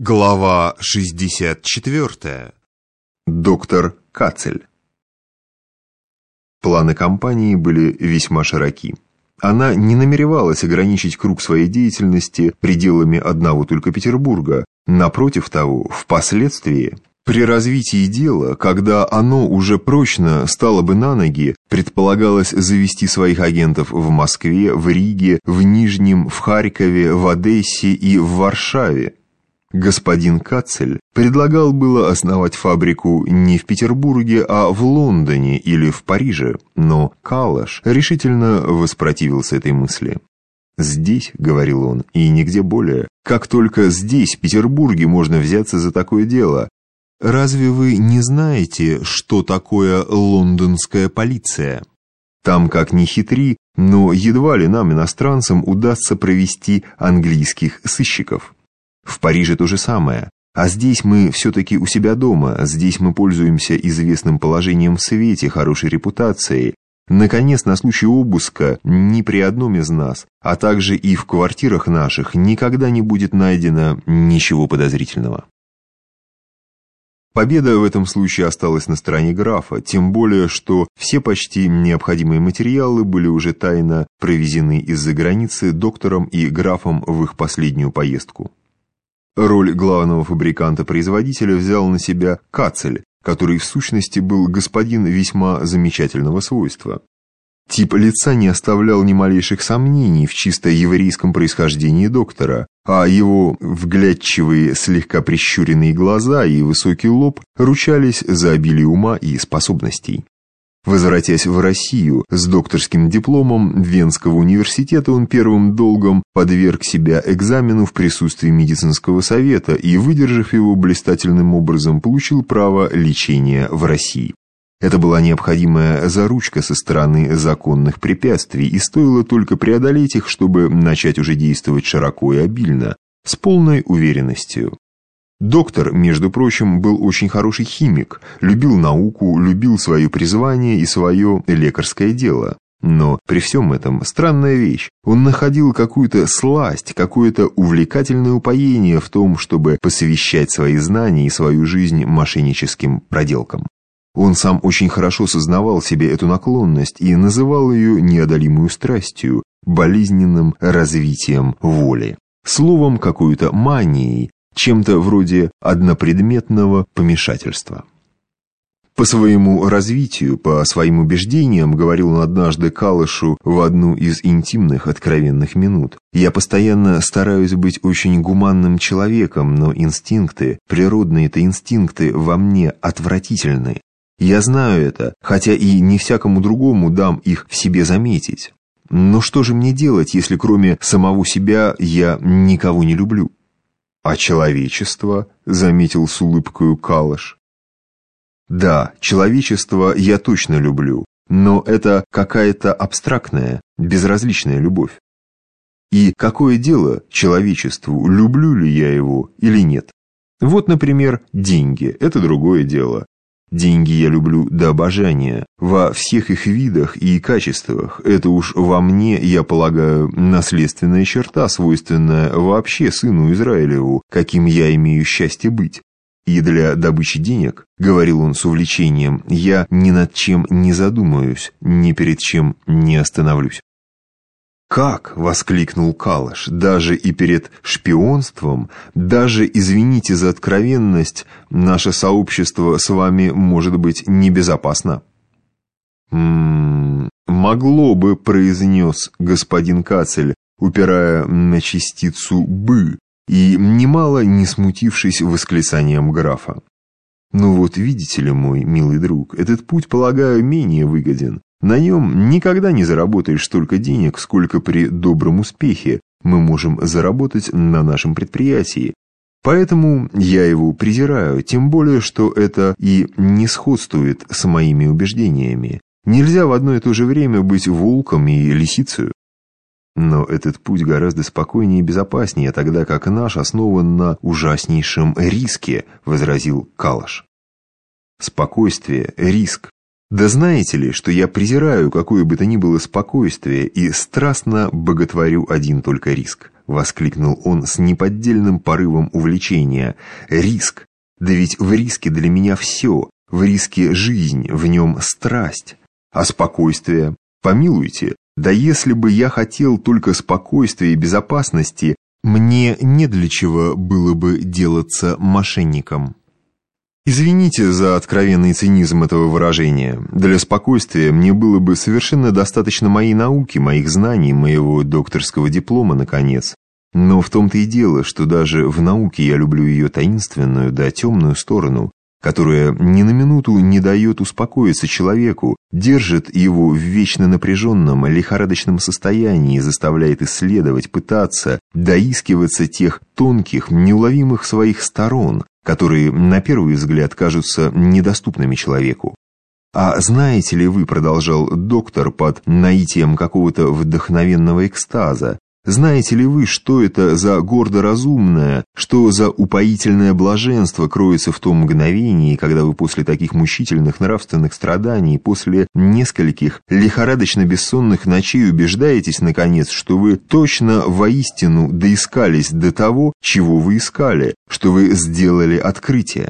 Глава 64. Доктор Кацель. Планы компании были весьма широки. Она не намеревалась ограничить круг своей деятельности пределами одного только Петербурга. Напротив того, впоследствии, при развитии дела, когда оно уже прочно стало бы на ноги, предполагалось завести своих агентов в Москве, в Риге, в Нижнем, в Харькове, в Одессе и в Варшаве. Господин Кацель предлагал было основать фабрику не в Петербурге, а в Лондоне или в Париже, но Калаш решительно воспротивился этой мысли. «Здесь», — говорил он, — «и нигде более. Как только здесь, в Петербурге, можно взяться за такое дело. Разве вы не знаете, что такое лондонская полиция? Там как ни хитри, но едва ли нам, иностранцам, удастся провести английских сыщиков». В Париже то же самое. А здесь мы все-таки у себя дома, здесь мы пользуемся известным положением в свете, хорошей репутацией. Наконец, на случай обыска ни при одном из нас, а также и в квартирах наших, никогда не будет найдено ничего подозрительного. Победа в этом случае осталась на стороне графа, тем более, что все почти необходимые материалы были уже тайно провезены из-за границы доктором и графом в их последнюю поездку. Роль главного фабриканта-производителя взял на себя Кацель, который в сущности был господин весьма замечательного свойства. Тип лица не оставлял ни малейших сомнений в чисто еврейском происхождении доктора, а его вглядчивые, слегка прищуренные глаза и высокий лоб ручались за обилие ума и способностей. Возвратясь в Россию с докторским дипломом Венского университета, он первым долгом подверг себя экзамену в присутствии медицинского совета и, выдержав его блистательным образом, получил право лечения в России. Это была необходимая заручка со стороны законных препятствий, и стоило только преодолеть их, чтобы начать уже действовать широко и обильно, с полной уверенностью. Доктор, между прочим, был очень хороший химик, любил науку, любил свое призвание и свое лекарское дело. Но при всем этом странная вещь. Он находил какую-то сласть, какое-то увлекательное упоение в том, чтобы посвящать свои знания и свою жизнь мошенническим проделкам. Он сам очень хорошо сознавал себе эту наклонность и называл ее неодолимую страстью, болезненным развитием воли. Словом, какой-то манией, чем-то вроде однопредметного помешательства. По своему развитию, по своим убеждениям, говорил он однажды Калышу в одну из интимных откровенных минут. «Я постоянно стараюсь быть очень гуманным человеком, но инстинкты, природные-то инстинкты во мне отвратительны. Я знаю это, хотя и не всякому другому дам их в себе заметить. Но что же мне делать, если кроме самого себя я никого не люблю?» «А человечество?» — заметил с улыбкою Калыш. «Да, человечество я точно люблю, но это какая-то абстрактная, безразличная любовь. И какое дело человечеству, люблю ли я его или нет? Вот, например, деньги – это другое дело. Деньги я люблю до обожания, во всех их видах и качествах. Это уж во мне, я полагаю, наследственная черта, свойственная вообще сыну Израилеву, каким я имею счастье быть. И для добычи денег, говорил он с увлечением, я ни над чем не задумаюсь, ни перед чем не остановлюсь. «Как?» — воскликнул Калаш. «Даже и перед шпионством, даже, извините за откровенность, наше сообщество с вами может быть небезопасно». «М -м, «Могло бы», — произнес господин Кацель, упирая на частицу «бы», и немало не смутившись восклицанием графа. «Ну вот, видите ли, мой милый друг, этот путь, полагаю, менее выгоден. На нем никогда не заработаешь столько денег, сколько при добром успехе мы можем заработать на нашем предприятии. Поэтому я его презираю, тем более, что это и не сходствует с моими убеждениями. Нельзя в одно и то же время быть волком и лисицей. Но этот путь гораздо спокойнее и безопаснее, тогда как наш основан на ужаснейшем риске, возразил Калаш. Спокойствие, риск, да знаете ли, что я презираю какое бы то ни было спокойствие и страстно боготворю один только риск. — воскликнул он с неподдельным порывом увлечения. «Риск! Да ведь в риске для меня все, в риске жизнь, в нем страсть. А спокойствие? Помилуйте, да если бы я хотел только спокойствия и безопасности, мне не для чего было бы делаться мошенником». Извините за откровенный цинизм этого выражения. Для спокойствия мне было бы совершенно достаточно моей науки, моих знаний, моего докторского диплома, наконец. Но в том-то и дело, что даже в науке я люблю ее таинственную да темную сторону, которая ни на минуту не дает успокоиться человеку, держит его в вечно напряженном, лихорадочном состоянии, заставляет исследовать, пытаться, доискиваться тех тонких, неуловимых своих сторон, которые на первый взгляд кажутся недоступными человеку. «А знаете ли вы, — продолжал доктор под наитием какого-то вдохновенного экстаза, знаете ли вы, что это за гордо-разумное, что за упоительное блаженство кроется в том мгновении, когда вы после таких мучительных нравственных страданий, после нескольких лихорадочно-бессонных ночей убеждаетесь, наконец, что вы точно воистину доискались до того, чего вы искали, что вы сделали открытие?